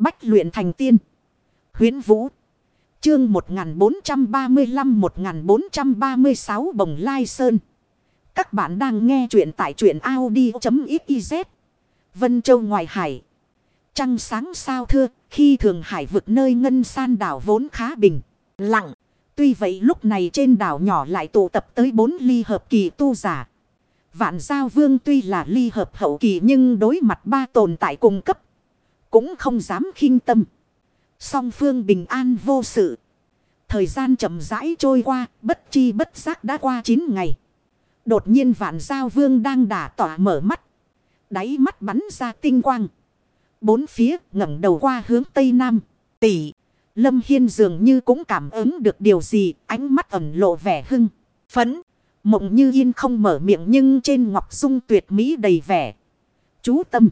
Bách luyện thành tiên. huyễn Vũ. Chương 1435-1436 Bồng Lai Sơn. Các bạn đang nghe truyện tại truyện Audi.xyz. Vân Châu ngoài hải. Trăng sáng sao thưa, khi thường hải vực nơi ngân san đảo vốn khá bình, lặng. Tuy vậy lúc này trên đảo nhỏ lại tụ tập tới bốn ly hợp kỳ tu giả. Vạn giao vương tuy là ly hợp hậu kỳ nhưng đối mặt ba tồn tại cùng cấp. Cũng không dám khinh tâm. Song phương bình an vô sự. Thời gian chậm rãi trôi qua, bất chi bất giác đã qua 9 ngày. Đột nhiên vạn giao vương đang đả tỏa mở mắt. Đáy mắt bắn ra tinh quang. Bốn phía ngẩng đầu qua hướng tây nam. Tỷ. Lâm Hiên dường như cũng cảm ứng được điều gì. Ánh mắt ẩn lộ vẻ hưng. Phấn. Mộng như yên không mở miệng nhưng trên ngọc dung tuyệt mỹ đầy vẻ. Chú tâm.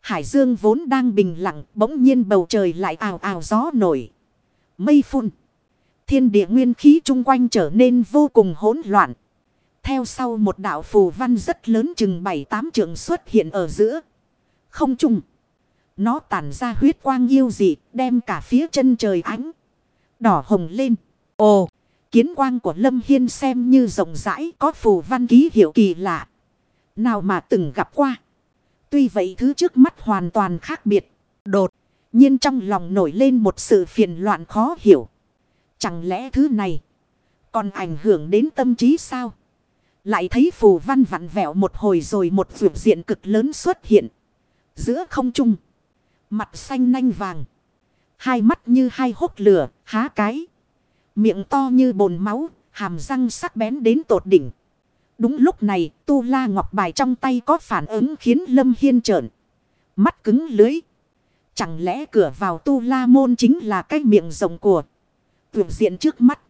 Hải dương vốn đang bình lặng. Bỗng nhiên bầu trời lại ào ào gió nổi. Mây phun. Thiên địa nguyên khí chung quanh trở nên vô cùng hỗn loạn. Theo sau một đạo phù văn rất lớn chừng bảy tám trượng xuất hiện ở giữa. Không trung. Nó tản ra huyết quang yêu dị, đem cả phía chân trời ánh. Đỏ hồng lên. Ồ, kiến quang của Lâm Hiên xem như rộng rãi có phù văn ký hiệu kỳ lạ. Nào mà từng gặp qua. Tuy vậy thứ trước mắt hoàn toàn khác biệt. Đột nhiên trong lòng nổi lên một sự phiền loạn khó hiểu. Chẳng lẽ thứ này còn ảnh hưởng đến tâm trí sao? Lại thấy phù văn vặn vẹo một hồi rồi một vượt diện cực lớn xuất hiện. Giữa không trung. Mặt xanh nanh vàng. Hai mắt như hai hốc lửa, há cái. Miệng to như bồn máu, hàm răng sắc bén đến tột đỉnh. Đúng lúc này, tu la ngọc bài trong tay có phản ứng khiến Lâm Hiên trợn. Mắt cứng lưới. Chẳng lẽ cửa vào tu la môn chính là cái miệng rộng của vượt diện trước mắt.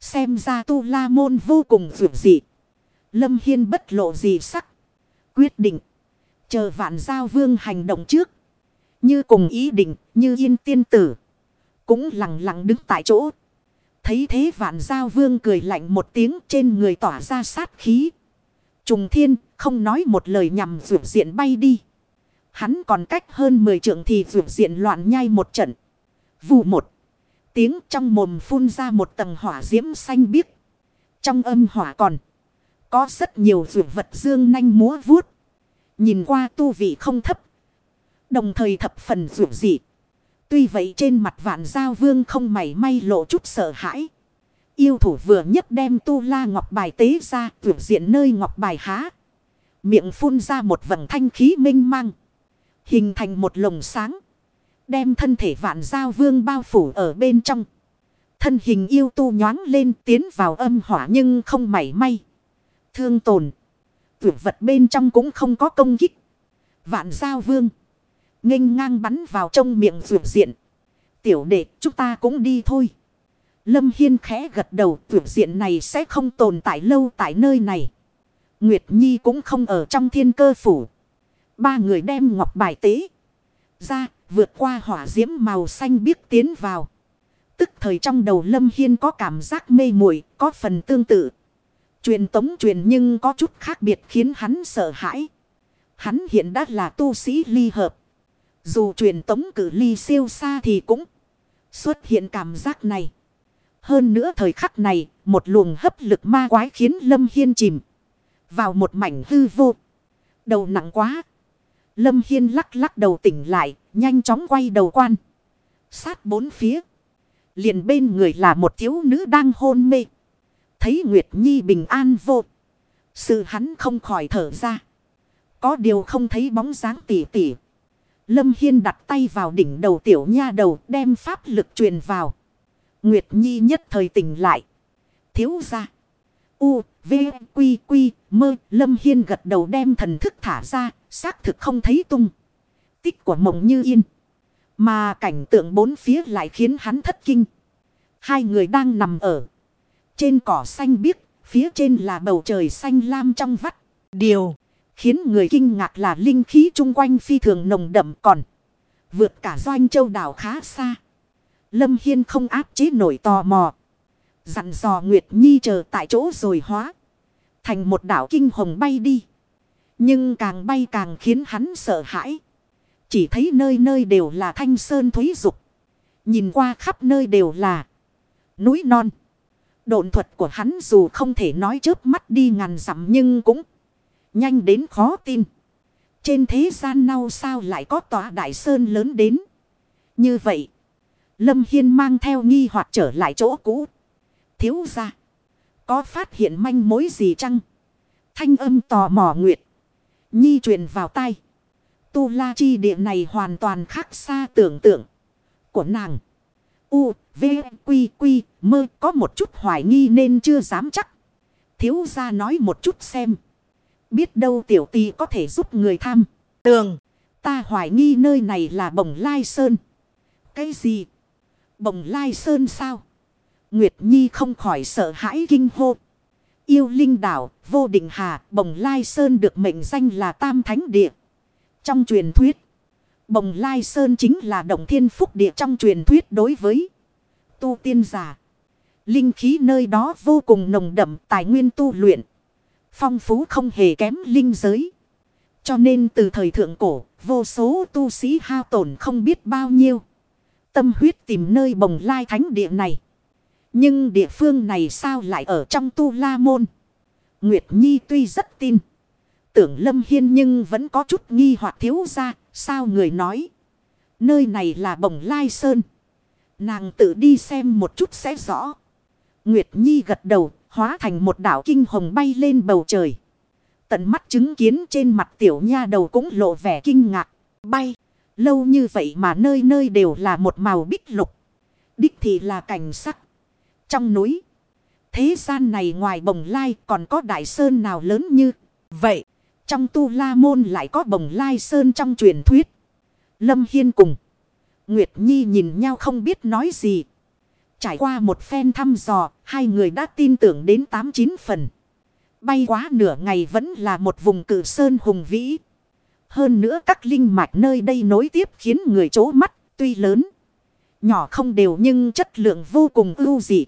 Xem ra tu la môn vô cùng vượt dị. Lâm Hiên bất lộ gì sắc. Quyết định. Chờ vạn giao vương hành động trước. Như cùng ý định, như yên tiên tử. Cũng lặng lặng đứng tại chỗ. Thấy thế vạn giao vương cười lạnh một tiếng trên người tỏa ra sát khí. Trùng thiên, không nói một lời nhằm vượt diện bay đi. Hắn còn cách hơn 10 trượng thì vượt diện loạn nhai một trận. Vù một. Tiếng trong mồm phun ra một tầng hỏa diễm xanh biếc. Trong âm hỏa còn. Có rất nhiều vượt vật dương nanh múa vuốt. Nhìn qua tu vị không thấp. Đồng thời thập phần vượt dị. Tuy vậy trên mặt vạn giao vương không mảy may lộ chút sợ hãi. Yêu thủ vừa nhất đem tu la ngọc bài tế ra tuyệt diện nơi ngọc bài há. Miệng phun ra một vầng thanh khí minh mang. Hình thành một lồng sáng. Đem thân thể vạn giao vương bao phủ ở bên trong. Thân hình yêu tu nhoáng lên tiến vào âm hỏa nhưng không mảy may. Thương tồn. Tuyệt vật bên trong cũng không có công kích. Vạn giao vương nghênh ngang bắn vào trong miệng vượt diện. Tiểu đệ, chúng ta cũng đi thôi. Lâm Hiên khẽ gật đầu tuyệt diện này sẽ không tồn tại lâu tại nơi này. Nguyệt Nhi cũng không ở trong thiên cơ phủ. Ba người đem ngọc bài tế. Ra, vượt qua hỏa diễm màu xanh biếc tiến vào. Tức thời trong đầu Lâm Hiên có cảm giác mê muội, có phần tương tự. Truyền tống truyền nhưng có chút khác biệt khiến hắn sợ hãi. Hắn hiện đã là tu sĩ ly hợp. Dù truyền tống cử ly siêu xa thì cũng xuất hiện cảm giác này. Hơn nữa thời khắc này, một luồng hấp lực ma quái khiến Lâm Hiên chìm vào một mảnh hư vô. Đầu nặng quá. Lâm Hiên lắc lắc đầu tỉnh lại, nhanh chóng quay đầu quan. Sát bốn phía. Liền bên người là một thiếu nữ đang hôn mê. Thấy Nguyệt Nhi bình an vô. Sự hắn không khỏi thở ra. Có điều không thấy bóng dáng tỉ tỉ. Lâm Hiên đặt tay vào đỉnh đầu tiểu nha đầu đem pháp lực truyền vào. Nguyệt Nhi nhất thời tỉnh lại. Thiếu ra. U, V, Quy, Quy, Mơ. Lâm Hiên gật đầu đem thần thức thả ra. Xác thực không thấy tung. Tích của mộng như yên. Mà cảnh tượng bốn phía lại khiến hắn thất kinh. Hai người đang nằm ở. Trên cỏ xanh biếc, phía trên là bầu trời xanh lam trong vắt. Điều khiến người kinh ngạc là linh khí chung quanh phi thường nồng đậm còn. Vượt cả doanh châu đảo khá xa. Lâm Hiên không áp chế nổi tò mò. Dặn dò Nguyệt Nhi chờ tại chỗ rồi hóa. Thành một đảo kinh hồng bay đi. Nhưng càng bay càng khiến hắn sợ hãi. Chỉ thấy nơi nơi đều là thanh sơn thúy dục. Nhìn qua khắp nơi đều là núi non. Độn thuật của hắn dù không thể nói chớp mắt đi ngàn dặm nhưng cũng nhanh đến khó tin. Trên thế gian nào sao lại có tòa đại sơn lớn đến. Như vậy, Lâm Hiên mang theo nghi hoặc trở lại chỗ cũ. Thiếu ra, có phát hiện manh mối gì chăng? Thanh âm tò mò nguyệt. Nhi truyền vào tay. Tu la chi địa này hoàn toàn khác xa tưởng tượng của nàng. U, V, Quy, Quy, mơ có một chút hoài nghi nên chưa dám chắc. Thiếu ra nói một chút xem. Biết đâu tiểu tì có thể giúp người tham. Tường, ta hoài nghi nơi này là bồng lai sơn. Cái gì? Bồng lai sơn sao? Nguyệt Nhi không khỏi sợ hãi kinh hô. Yêu linh đảo, vô định hà, bồng lai sơn được mệnh danh là tam thánh địa. Trong truyền thuyết, bồng lai sơn chính là động thiên phúc địa trong truyền thuyết đối với tu tiên giả. Linh khí nơi đó vô cùng nồng đậm tài nguyên tu luyện. Phong phú không hề kém linh giới. Cho nên từ thời thượng cổ, vô số tu sĩ hao tổn không biết bao nhiêu. Tâm huyết tìm nơi bồng lai thánh địa này. Nhưng địa phương này sao lại ở trong tu la môn? Nguyệt Nhi tuy rất tin. Tưởng Lâm Hiên nhưng vẫn có chút nghi hoặc thiếu ra. Sao người nói? Nơi này là bồng lai sơn. Nàng tự đi xem một chút sẽ rõ. Nguyệt Nhi gật đầu, hóa thành một đảo kinh hồng bay lên bầu trời. Tận mắt chứng kiến trên mặt tiểu nha đầu cũng lộ vẻ kinh ngạc. Bay, lâu như vậy mà nơi nơi đều là một màu bích lục. Đích thì là cảnh sắc. Trong núi, thế gian này ngoài bồng lai còn có đại sơn nào lớn như vậy. Trong tu la môn lại có bồng lai sơn trong truyền thuyết. Lâm Hiên cùng. Nguyệt Nhi nhìn nhau không biết nói gì. Trải qua một phen thăm dò, hai người đã tin tưởng đến 8-9 phần. Bay quá nửa ngày vẫn là một vùng cử sơn hùng vĩ. Hơn nữa các linh mạch nơi đây nối tiếp khiến người chố mắt, tuy lớn. Nhỏ không đều nhưng chất lượng vô cùng ưu dị.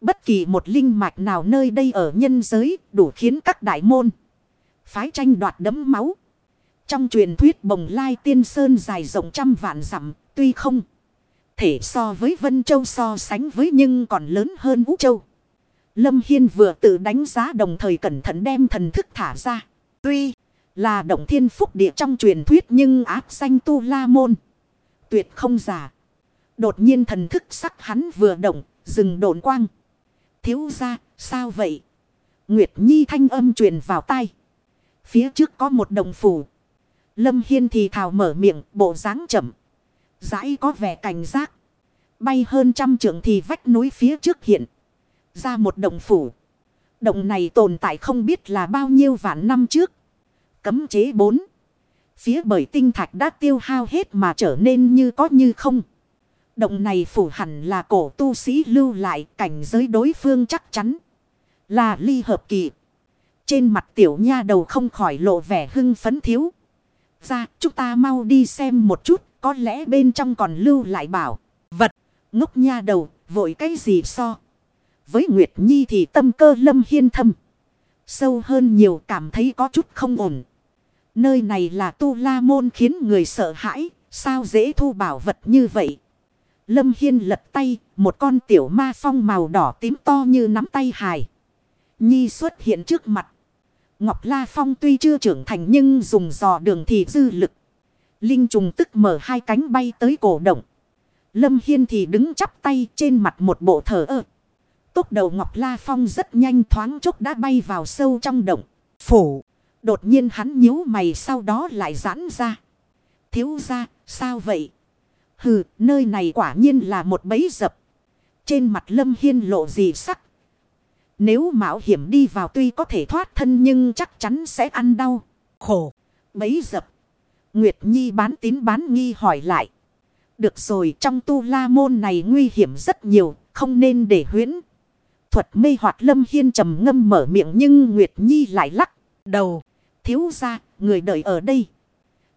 Bất kỳ một linh mạch nào nơi đây ở nhân giới đủ khiến các đại môn. Phái tranh đoạt đấm máu. Trong truyền thuyết bồng lai tiên sơn dài rộng trăm vạn dặm tuy không thể so với Vân Châu so sánh với nhưng còn lớn hơn Ú Châu. Lâm Hiên vừa tự đánh giá đồng thời cẩn thận đem thần thức thả ra. Tuy là động thiên phúc địa trong truyền thuyết nhưng áp danh tu la môn. Tuyệt không giả. Đột nhiên thần thức sắc hắn vừa động, dừng đồn quang. Thiếu ra, sao vậy? Nguyệt Nhi thanh âm truyền vào tai. Phía trước có một đồng phủ. Lâm Hiên thì thào mở miệng, bộ dáng chậm rãi có vẻ cảnh giác. Bay hơn trăm trượng thì vách núi phía trước hiện. Ra một động phủ. Động này tồn tại không biết là bao nhiêu vạn năm trước. Cấm chế 4. Phía bởi tinh thạch đã tiêu hao hết mà trở nên như có như không. Động này phủ hẳn là cổ tu sĩ lưu lại, cảnh giới đối phương chắc chắn. Là ly hợp kỳ. Trên mặt tiểu nha đầu không khỏi lộ vẻ hưng phấn thiếu. Ra, chúng ta mau đi xem một chút có lẽ bên trong còn lưu lại bảo. Vật. Ngốc nha đầu. Vội cái gì so. Với Nguyệt Nhi thì tâm cơ lâm hiên thâm. Sâu hơn nhiều cảm thấy có chút không ổn. Nơi này là tu la môn khiến người sợ hãi. Sao dễ thu bảo vật như vậy. Lâm Hiên lật tay. Một con tiểu ma phong màu đỏ tím to như nắm tay hài. Nhi xuất hiện trước mặt. Ngọc La Phong tuy chưa trưởng thành nhưng dùng dò đường thì dư lực. Linh trùng tức mở hai cánh bay tới cổ động. Lâm Hiên thì đứng chắp tay trên mặt một bộ thở ơ. Tốc đầu Ngọc La Phong rất nhanh thoáng chốc đã bay vào sâu trong động. Phủ. Đột nhiên hắn nhíu mày sau đó lại giãn ra. Thiếu ra, sao vậy? Hừ, nơi này quả nhiên là một bẫy dập. Trên mặt Lâm Hiên lộ gì sắc. Nếu mạo hiểm đi vào tuy có thể thoát thân nhưng chắc chắn sẽ ăn đau. Khổ. Bấy dập. Nguyệt Nhi bán tín bán nghi hỏi lại. Được rồi trong tu la môn này nguy hiểm rất nhiều, không nên để huyễn. Thuật mê hoạt lâm hiên trầm ngâm mở miệng nhưng Nguyệt Nhi lại lắc đầu. Thiếu ra, người đợi ở đây.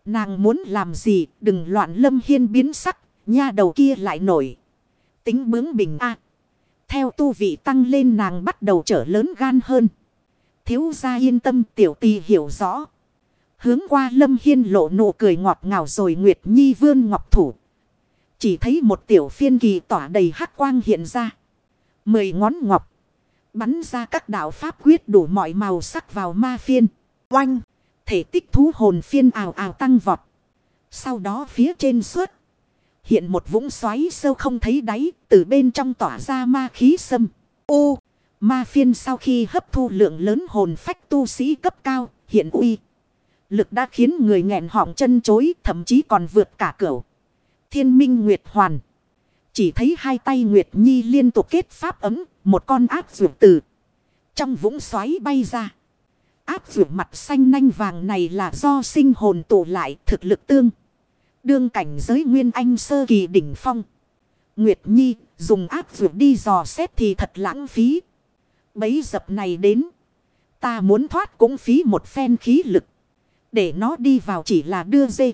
Nàng muốn làm gì, đừng loạn lâm hiên biến sắc, nha đầu kia lại nổi. Tính bướng bình a Theo tu vị tăng lên nàng bắt đầu trở lớn gan hơn. Thiếu gia yên tâm tiểu tì hiểu rõ. Hướng qua Lâm Hiên lộ nụ cười ngọt ngào rồi Nguyệt Nhi vươn ngọc thủ. Chỉ thấy một tiểu phiên kỳ tỏa đầy hắc quang hiện ra. Mười ngón ngọc. Bắn ra các đạo pháp quyết đủ mọi màu sắc vào ma phiên. Oanh. Thể tích thú hồn phiên ào ào tăng vọt. Sau đó phía trên suốt. Hiện một vũng xoáy sâu không thấy đáy. Từ bên trong tỏa ra ma khí sâm. U. Ma phiên sau khi hấp thu lượng lớn hồn phách tu sĩ cấp cao. Hiện uy. Lực đã khiến người nghẹn họng chân chối. Thậm chí còn vượt cả cửu. Thiên minh Nguyệt Hoàn. Chỉ thấy hai tay Nguyệt Nhi liên tục kết pháp ấm. Một con áp dụng từ. Trong vũng xoáy bay ra. Áp dụng mặt xanh nanh vàng này là do sinh hồn tụ lại thực lực tương. Đương cảnh giới nguyên anh sơ kỳ đỉnh phong. Nguyệt Nhi dùng áp dụng đi dò xét thì thật lãng phí. Bấy dập này đến. Ta muốn thoát cũng phí một phen khí lực. Để nó đi vào chỉ là đưa dê.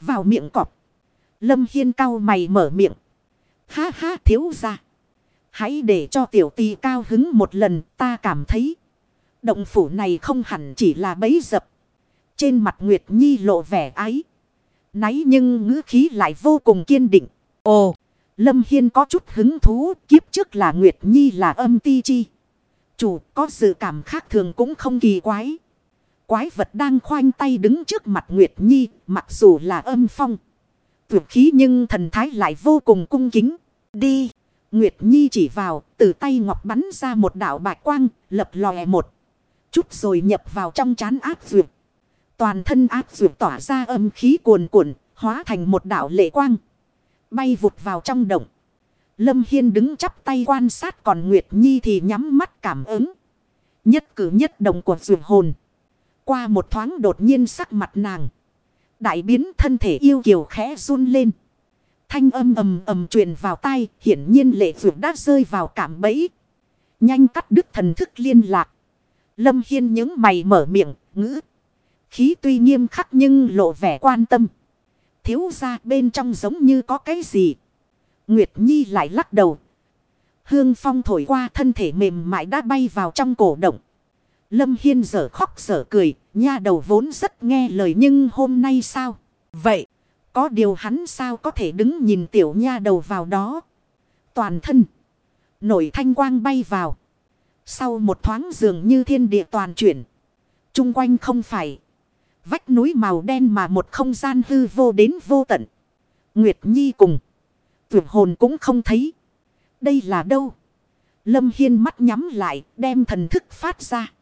Vào miệng cọp. Lâm Hiên cao mày mở miệng. Ha ha thiếu ra. Hãy để cho tiểu tì cao hứng một lần ta cảm thấy. Động phủ này không hẳn chỉ là bấy dập. Trên mặt Nguyệt Nhi lộ vẻ ái. Náy nhưng ngữ khí lại vô cùng kiên định. Ồ, Lâm Hiên có chút hứng thú. Kiếp trước là Nguyệt Nhi là âm ti chi. Chủ có sự cảm khác thường cũng không kỳ quái. Quái vật đang khoanh tay đứng trước mặt Nguyệt Nhi. Mặc dù là âm phong. Tuyệt khí nhưng thần thái lại vô cùng cung kính. Đi. Nguyệt Nhi chỉ vào, từ tay ngọc bắn ra một đạo bạch quang, lập lòe một. Chút rồi nhập vào trong chán áp dược. Toàn thân áp dược tỏa ra âm khí cuồn cuộn, hóa thành một đạo lệ quang. Bay vụt vào trong động. Lâm Hiên đứng chắp tay quan sát còn Nguyệt Nhi thì nhắm mắt cảm ứng. Nhất cử nhất động của dược hồn. Qua một thoáng đột nhiên sắc mặt nàng. Đại biến thân thể yêu kiều khẽ run lên. Thanh âm ầm ầm truyền vào tai, hiển nhiên lệ vượt đã rơi vào cảm bẫy. Nhanh cắt đứt thần thức liên lạc. Lâm Hiên những mày mở miệng, ngữ. Khí tuy nghiêm khắc nhưng lộ vẻ quan tâm. Thiếu ra bên trong giống như có cái gì. Nguyệt Nhi lại lắc đầu. Hương phong thổi qua thân thể mềm mại đã bay vào trong cổ động. Lâm Hiên dở khóc dở cười, nha đầu vốn rất nghe lời nhưng hôm nay sao? Vậy, có điều hắn sao có thể đứng nhìn tiểu nha đầu vào đó? Toàn thân, nổi thanh quang bay vào. Sau một thoáng dường như thiên địa toàn chuyển. Trung quanh không phải. Vách núi màu đen mà một không gian hư vô đến vô tận. Nguyệt Nhi cùng. Tuyệt hồn cũng không thấy. Đây là đâu? Lâm Hiên mắt nhắm lại đem thần thức phát ra.